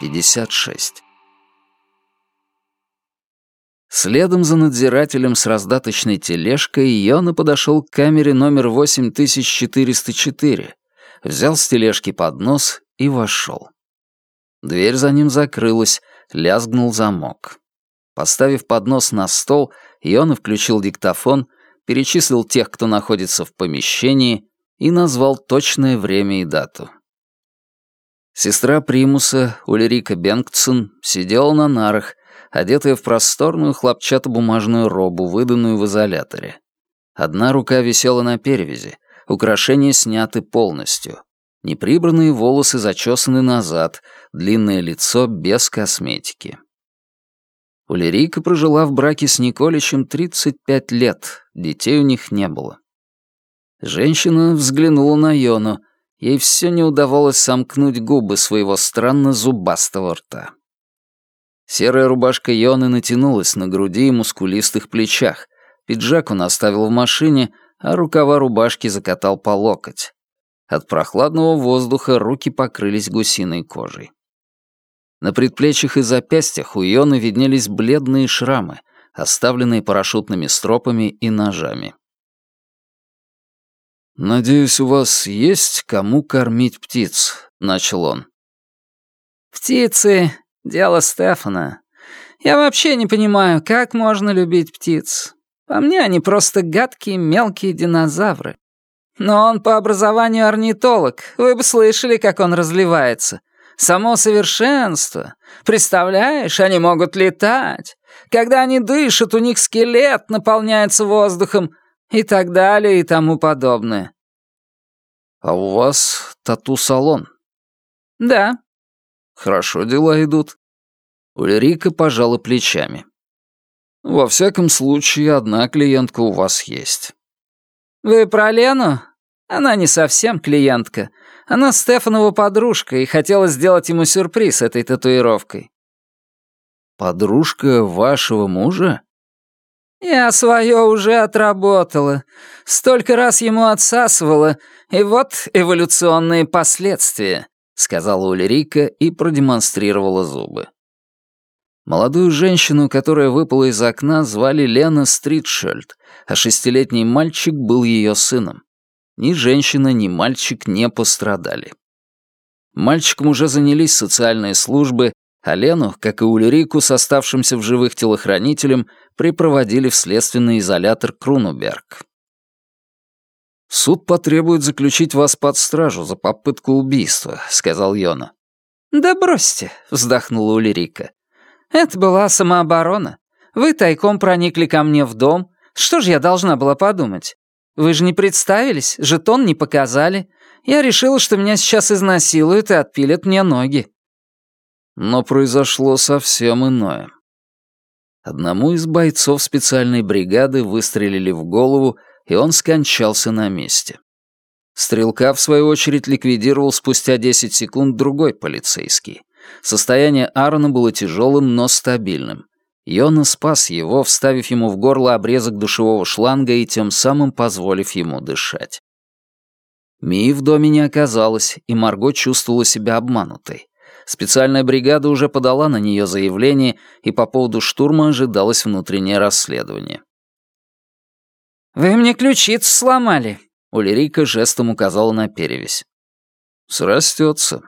56. Следом за надзирателем с раздаточной тележкой Йона подошел к камере номер 8404, взял с тележки поднос и вошел. Дверь за ним закрылась, лязгнул замок. Поставив поднос на стол, Йона включил диктофон, перечислил тех, кто находится в помещении, и назвал точное время и дату. Сестра Примуса, Ульрика Бенгтсон, сидела на нарах, одетая в просторную хлопчатобумажную робу, выданную в изоляторе. Одна рука висела на перевязи, украшения сняты полностью. Неприбранные волосы зачесаны назад, длинное лицо без косметики. Улерика прожила в браке с Николичем 35 лет, детей у них не было. Женщина взглянула на Йону, ей все не удавалось сомкнуть губы своего странно зубастого рта. Серая рубашка Йоны натянулась на груди и мускулистых плечах, пиджак он оставил в машине, а рукава рубашки закатал по локоть. От прохладного воздуха руки покрылись гусиной кожей. На предплечьях и запястьях у Йоны виднелись бледные шрамы, оставленные парашютными стропами и ножами. «Надеюсь, у вас есть кому кормить птиц?» — начал он. «Птицы — дело Стефана. Я вообще не понимаю, как можно любить птиц. По мне они просто гадкие мелкие динозавры. Но он по образованию орнитолог, вы бы слышали, как он разливается. Само совершенство. Представляешь, они могут летать. Когда они дышат, у них скелет наполняется воздухом и так далее и тому подобное. А у вас тату-салон? Да. Хорошо дела идут. Ульрика пожала плечами. Во всяком случае, одна клиентка у вас есть. Вы про Лену? Она не совсем клиентка. Она Стефанова подружка и хотела сделать ему сюрприз этой татуировкой. Подружка вашего мужа? Я свое уже отработала. Столько раз ему отсасывала, и вот эволюционные последствия, сказала Ульрика и продемонстрировала зубы. Молодую женщину, которая выпала из окна, звали Лена Стритшельд, а шестилетний мальчик был ее сыном. Ни женщина, ни мальчик не пострадали. Мальчиком уже занялись социальные службы, а Лену, как и Ульрику с оставшимся в живых телохранителем, припроводили в следственный изолятор Крунуберг. «Суд потребует заключить вас под стражу за попытку убийства», — сказал Йона. «Да бросьте», — вздохнула Ульрика. «Это была самооборона. Вы тайком проникли ко мне в дом. Что же я должна была подумать? Вы же не представились, жетон не показали. Я решила, что меня сейчас изнасилуют и отпилят мне ноги». Но произошло совсем иное. Одному из бойцов специальной бригады выстрелили в голову, и он скончался на месте. Стрелка, в свою очередь, ликвидировал спустя 10 секунд другой полицейский. Состояние Аарона было тяжелым, но стабильным. Йона спас его, вставив ему в горло обрезок душевого шланга и тем самым позволив ему дышать. Мии в доме не оказалось, и Марго чувствовала себя обманутой. Специальная бригада уже подала на нее заявление, и по поводу штурма ожидалось внутреннее расследование. «Вы мне ключицу сломали», — Улерика жестом указала на перевязь. «Срастется».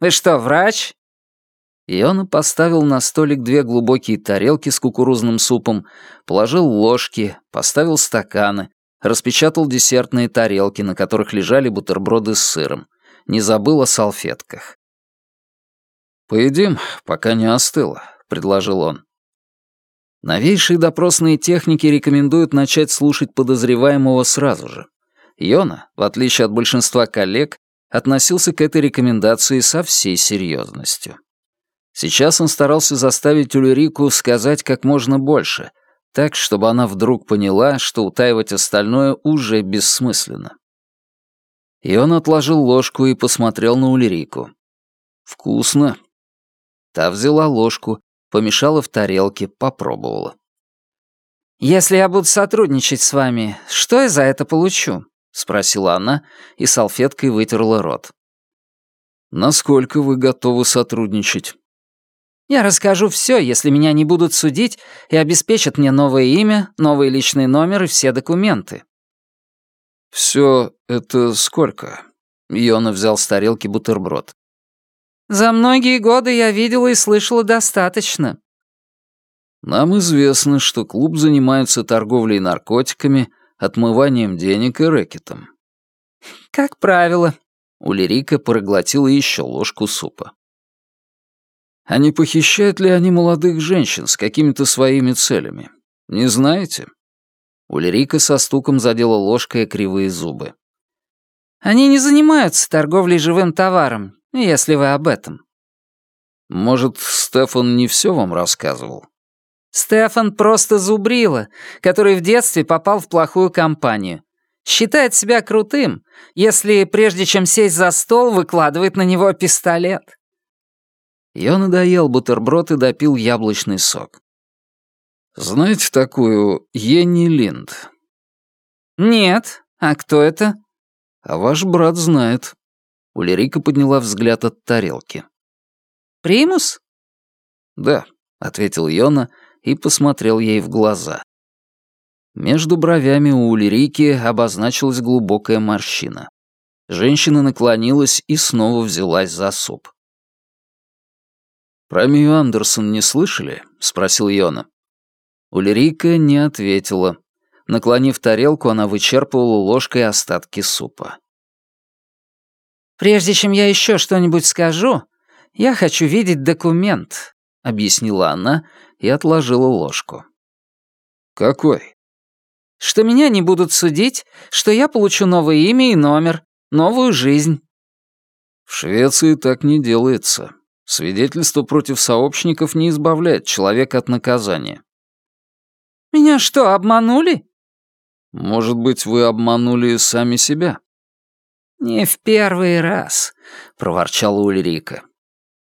«Вы что, врач?» Иона поставил на столик две глубокие тарелки с кукурузным супом, положил ложки, поставил стаканы, распечатал десертные тарелки, на которых лежали бутерброды с сыром. Не забыл о салфетках. «Поедим, пока не остыло», — предложил он. Новейшие допросные техники рекомендуют начать слушать подозреваемого сразу же. Йона, в отличие от большинства коллег, относился к этой рекомендации со всей серьезностью. Сейчас он старался заставить Ульрику сказать как можно больше, так, чтобы она вдруг поняла, что утаивать остальное уже бессмысленно. И он отложил ложку и посмотрел на Ульрику. «Вкусно». Та взяла ложку, помешала в тарелке, попробовала. «Если я буду сотрудничать с вами, что я за это получу?» — спросила она и салфеткой вытерла рот. Насколько вы готовы сотрудничать? Я расскажу все, если меня не будут судить и обеспечат мне новое имя, новый личный номер и все документы. Все это сколько? Йона взял с тарелки бутерброд. За многие годы я видела и слышала достаточно. Нам известно, что клуб занимается торговлей наркотиками, отмыванием денег и рэкетом. Как правило. Улерика проглотила еще ложку супа. А не похищают ли они молодых женщин с какими-то своими целями? Не знаете?» Ульрика со стуком задела ложкой кривые зубы. «Они не занимаются торговлей живым товаром, если вы об этом». «Может, Стефан не все вам рассказывал?» «Стефан просто зубрила, который в детстве попал в плохую компанию. Считает себя крутым, если прежде чем сесть за стол, выкладывает на него пистолет». Я надоел бутерброд и допил яблочный сок. «Знаете такую Йенни Линд?» «Нет. А кто это?» «А ваш брат знает». Улерика подняла взгляд от тарелки. «Примус?» «Да», — ответил Йона и посмотрел ей в глаза. Между бровями у Улерики обозначилась глубокая морщина. Женщина наклонилась и снова взялась за суп. «Про Мию Андерсон не слышали?» — спросил Йона. Ульрика не ответила. Наклонив тарелку, она вычерпывала ложкой остатки супа. «Прежде чем я еще что-нибудь скажу, я хочу видеть документ», — объяснила она и отложила ложку. «Какой?» «Что меня не будут судить, что я получу новое имя и номер, новую жизнь». «В Швеции так не делается», Свидетельство против сообщников не избавляет человека от наказания. «Меня что, обманули?» «Может быть, вы обманули сами себя?» «Не в первый раз», — проворчала Ульрика.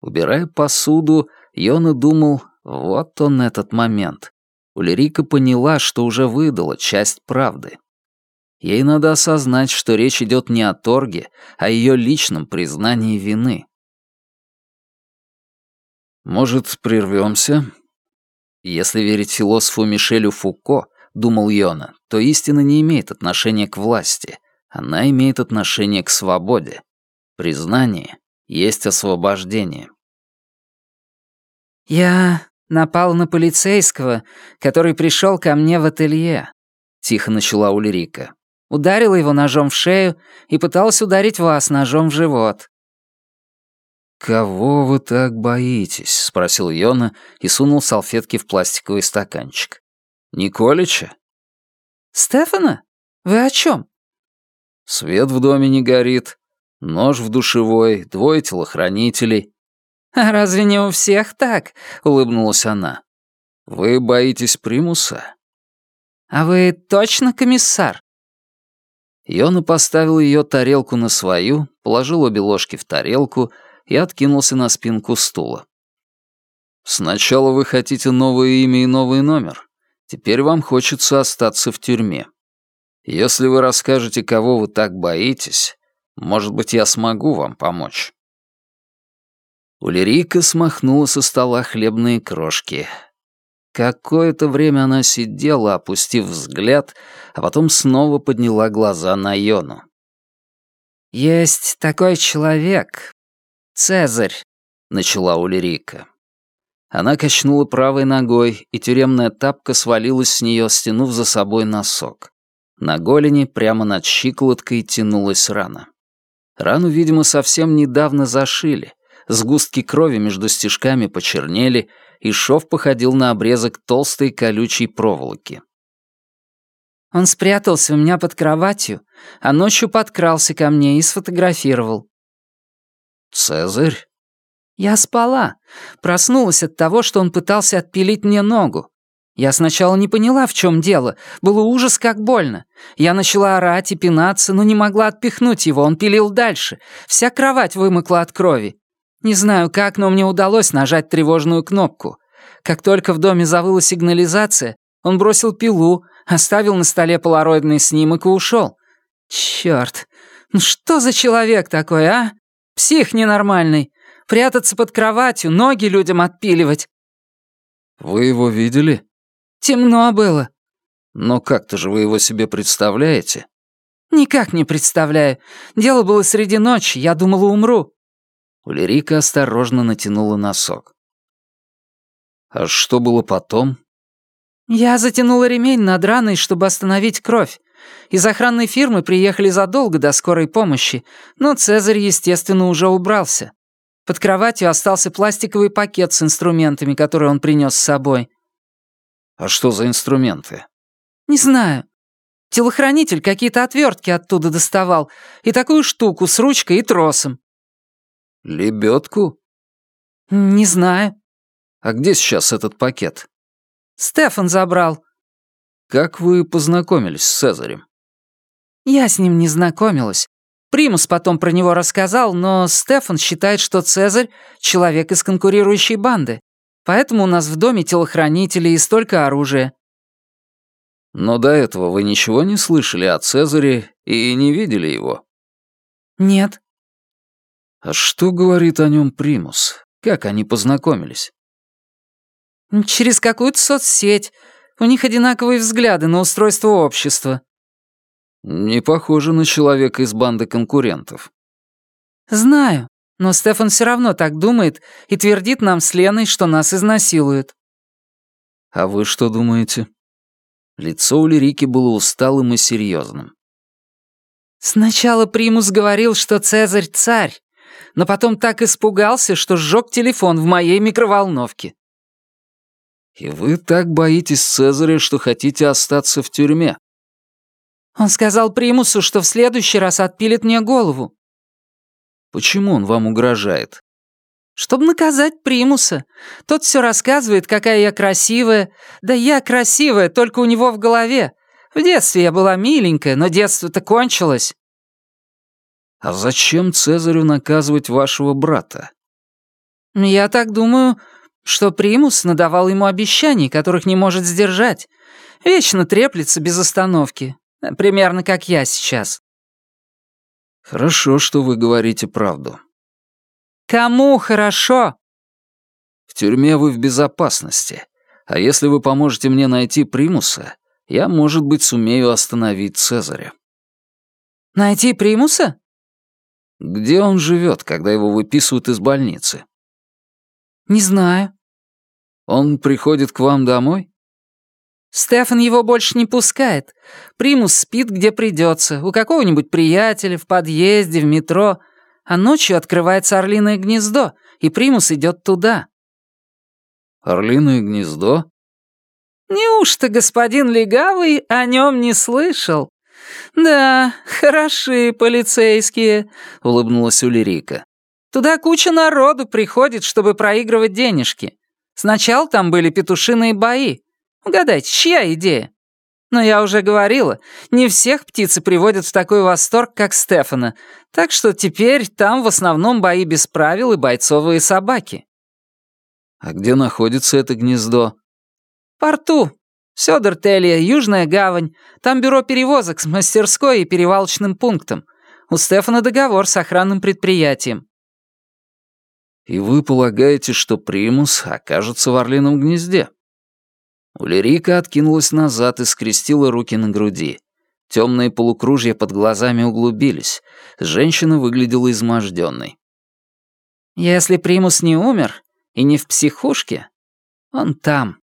Убирая посуду, Йона думал, вот он этот момент. Ульрика поняла, что уже выдала часть правды. Ей надо осознать, что речь идет не о торге, а о ее личном признании вины. Может, прервемся? Если верить философу Мишелю Фуко, думал Йона, то истина не имеет отношения к власти, она имеет отношение к свободе. Признание есть освобождение. «Я напал на полицейского, который пришел ко мне в ателье», — тихо начала Ульрика. «Ударила его ножом в шею и пыталась ударить вас ножом в живот. «Кого вы так боитесь?» — спросил Йона и сунул салфетки в пластиковый стаканчик. «Николича?» «Стефана? Вы о чем? «Свет в доме не горит, нож в душевой, двое телохранителей». «А разве не у всех так?» — улыбнулась она. «Вы боитесь примуса?» «А вы точно комиссар?» Йона поставил ее тарелку на свою, положил обе ложки в тарелку — и откинулся на спинку стула. «Сначала вы хотите новое имя и новый номер. Теперь вам хочется остаться в тюрьме. Если вы расскажете, кого вы так боитесь, может быть, я смогу вам помочь». Улерика смахнула со стола хлебные крошки. Какое-то время она сидела, опустив взгляд, а потом снова подняла глаза на Йону. «Есть такой человек, «Цезарь», — начала Улерика. Она качнула правой ногой, и тюремная тапка свалилась с нее, стянув за собой носок. На голени, прямо над щиколоткой, тянулась рана. Рану, видимо, совсем недавно зашили. Сгустки крови между стежками почернели, и шов походил на обрезок толстой колючей проволоки. Он спрятался у меня под кроватью, а ночью подкрался ко мне и сфотографировал. «Цезарь?» «Я спала. Проснулась от того, что он пытался отпилить мне ногу. Я сначала не поняла, в чем дело. Было ужас, как больно. Я начала орать и пинаться, но не могла отпихнуть его. Он пилил дальше. Вся кровать вымыкла от крови. Не знаю как, но мне удалось нажать тревожную кнопку. Как только в доме завыла сигнализация, он бросил пилу, оставил на столе полароидный снимок и ушел. Черт, ну что за человек такой, а? Псих ненормальный. Прятаться под кроватью, ноги людям отпиливать. Вы его видели? Темно было. Но как-то же вы его себе представляете? Никак не представляю. Дело было среди ночи, я думала, умру. Улерика осторожно натянула носок. А что было потом? Я затянула ремень над раной, чтобы остановить кровь. Из охранной фирмы приехали задолго до скорой помощи, но Цезарь, естественно, уже убрался. Под кроватью остался пластиковый пакет с инструментами, которые он принес с собой. А что за инструменты? Не знаю. Телохранитель какие-то отвертки оттуда доставал и такую штуку с ручкой и тросом. Лебедку? Не знаю. А где сейчас этот пакет? Стефан забрал. Как вы познакомились с Цезарем? Я с ним не знакомилась. Примус потом про него рассказал, но Стефан считает, что Цезарь — человек из конкурирующей банды. Поэтому у нас в доме телохранители и столько оружия. Но до этого вы ничего не слышали о Цезаре и не видели его? Нет. А что говорит о нем Примус? Как они познакомились? Через какую-то соцсеть. У них одинаковые взгляды на устройство общества. Не похоже на человека из банды конкурентов. Знаю, но Стефан все равно так думает и твердит нам с Леной, что нас изнасилуют. А вы что думаете? Лицо у Лирики было усталым и серьезным. Сначала Примус говорил, что Цезарь — царь, но потом так испугался, что сжег телефон в моей микроволновке. И вы так боитесь Цезаря, что хотите остаться в тюрьме. Он сказал Примусу, что в следующий раз отпилит мне голову. Почему он вам угрожает? Чтобы наказать Примуса. Тот все рассказывает, какая я красивая. Да я красивая, только у него в голове. В детстве я была миленькая, но детство-то кончилось. А зачем Цезарю наказывать вашего брата? Я так думаю, что Примус надавал ему обещаний, которых не может сдержать. Вечно треплется без остановки. Примерно как я сейчас. Хорошо, что вы говорите правду. Кому хорошо? В тюрьме вы в безопасности. А если вы поможете мне найти Примуса, я, может быть, сумею остановить Цезаря. Найти Примуса? Где он живет, когда его выписывают из больницы? Не знаю. Он приходит к вам домой? Стефан его больше не пускает. Примус спит, где придется, у какого-нибудь приятеля, в подъезде, в метро. А ночью открывается орлиное гнездо, и Примус идет туда. Орлиное гнездо? Неужто господин Легавый о нем не слышал? Да, хороши полицейские, улыбнулась Улерика. Туда куча народу приходит, чтобы проигрывать денежки. Сначала там были петушиные бои. Угадайте, чья идея? Но я уже говорила, не всех птицы приводят в такой восторг, как Стефана, так что теперь там в основном бои без правил и бойцовые собаки. А где находится это гнездо? Порту. Сёдертелья, Южная гавань. Там бюро перевозок с мастерской и перевалочным пунктом. У Стефана договор с охранным предприятием. И вы полагаете, что примус окажется в орлином гнезде? Улерика откинулась назад и скрестила руки на груди. Темные полукружья под глазами углубились. Женщина выглядела изможденной. «Если примус не умер и не в психушке, он там,